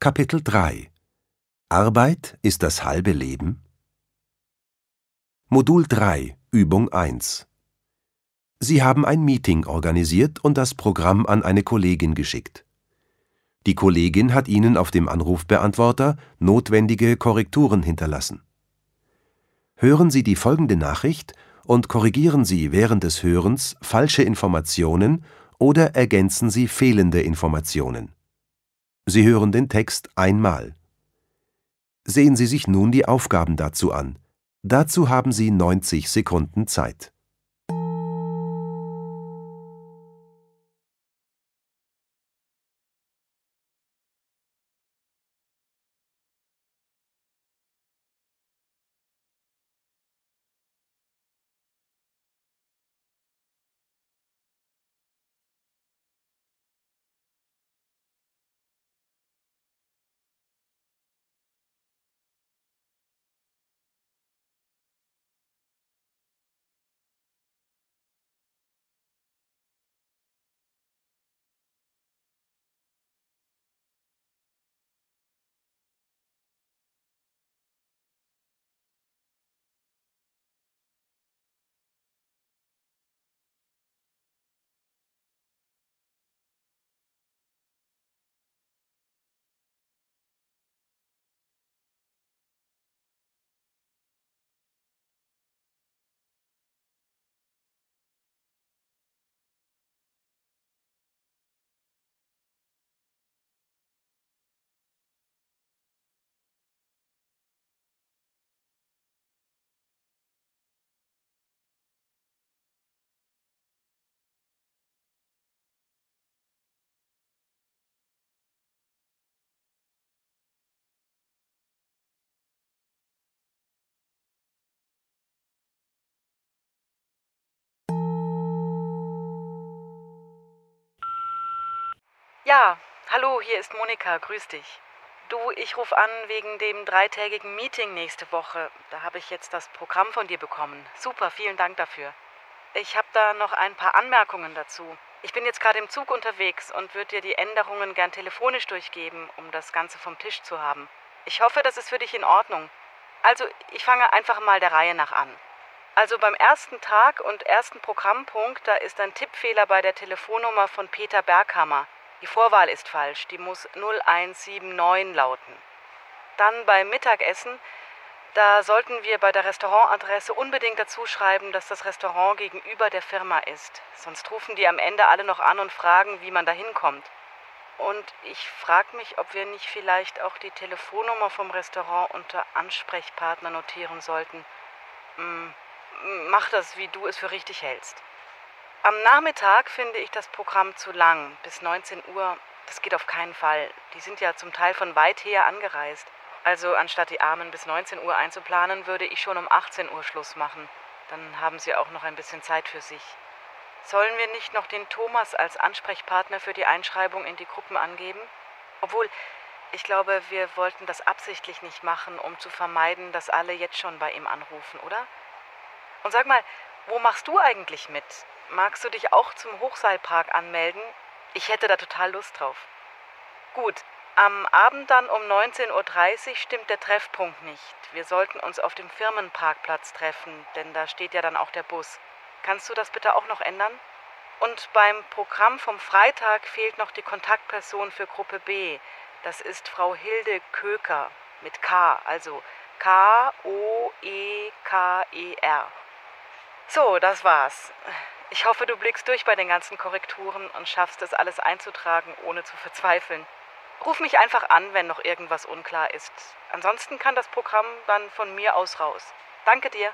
Kapitel 3 Arbeit ist das halbe Leben? Modul 3 Übung 1 Sie haben ein Meeting organisiert und das Programm an eine Kollegin geschickt. Die Kollegin hat Ihnen auf dem Anrufbeantworter notwendige Korrekturen hinterlassen. Hören Sie die folgende Nachricht und korrigieren Sie während des Hörens falsche Informationen oder ergänzen Sie fehlende Informationen. Sie hören den Text einmal. Sehen Sie sich nun die Aufgaben dazu an. Dazu haben Sie 90 Sekunden Zeit. Ja, hallo, hier ist Monika, grüß dich. Du, ich rufe an wegen dem dreitägigen Meeting nächste Woche. Da habe ich jetzt das Programm von dir bekommen. Super, vielen Dank dafür. Ich habe da noch ein paar Anmerkungen dazu. Ich bin jetzt gerade im Zug unterwegs und würde dir die Änderungen gern telefonisch durchgeben, um das Ganze vom Tisch zu haben. Ich hoffe, das ist für dich in Ordnung. Also, ich fange einfach mal der Reihe nach an. Also beim ersten Tag und ersten Programmpunkt, da ist ein Tippfehler bei der Telefonnummer von Peter Berghammer. Die Vorwahl ist falsch, die muss 0179 lauten. Dann beim Mittagessen, da sollten wir bei der Restaurantadresse unbedingt dazu schreiben, dass das Restaurant gegenüber der Firma ist. Sonst rufen die am Ende alle noch an und fragen, wie man da hinkommt. Und ich frage mich, ob wir nicht vielleicht auch die Telefonnummer vom Restaurant unter Ansprechpartner notieren sollten. Hm, mach das, wie du es für richtig hältst. Am Nachmittag finde ich das Programm zu lang, bis 19 Uhr. Das geht auf keinen Fall. Die sind ja zum Teil von weit her angereist. Also anstatt die Armen bis 19 Uhr einzuplanen, würde ich schon um 18 Uhr Schluss machen. Dann haben sie auch noch ein bisschen Zeit für sich. Sollen wir nicht noch den Thomas als Ansprechpartner für die Einschreibung in die Gruppen angeben? Obwohl, ich glaube, wir wollten das absichtlich nicht machen, um zu vermeiden, dass alle jetzt schon bei ihm anrufen, oder? Und sag mal, wo machst du eigentlich mit? Magst du dich auch zum Hochseilpark anmelden? Ich hätte da total Lust drauf. Gut, am Abend dann um 19.30 Uhr stimmt der Treffpunkt nicht. Wir sollten uns auf dem Firmenparkplatz treffen, denn da steht ja dann auch der Bus. Kannst du das bitte auch noch ändern? Und beim Programm vom Freitag fehlt noch die Kontaktperson für Gruppe B. Das ist Frau Hilde Köker mit K, also K-O-E-K-E-R. So, das war's. Ich hoffe, du blickst durch bei den ganzen Korrekturen und schaffst es alles einzutragen, ohne zu verzweifeln. Ruf mich einfach an, wenn noch irgendwas unklar ist. Ansonsten kann das Programm dann von mir aus raus. Danke dir.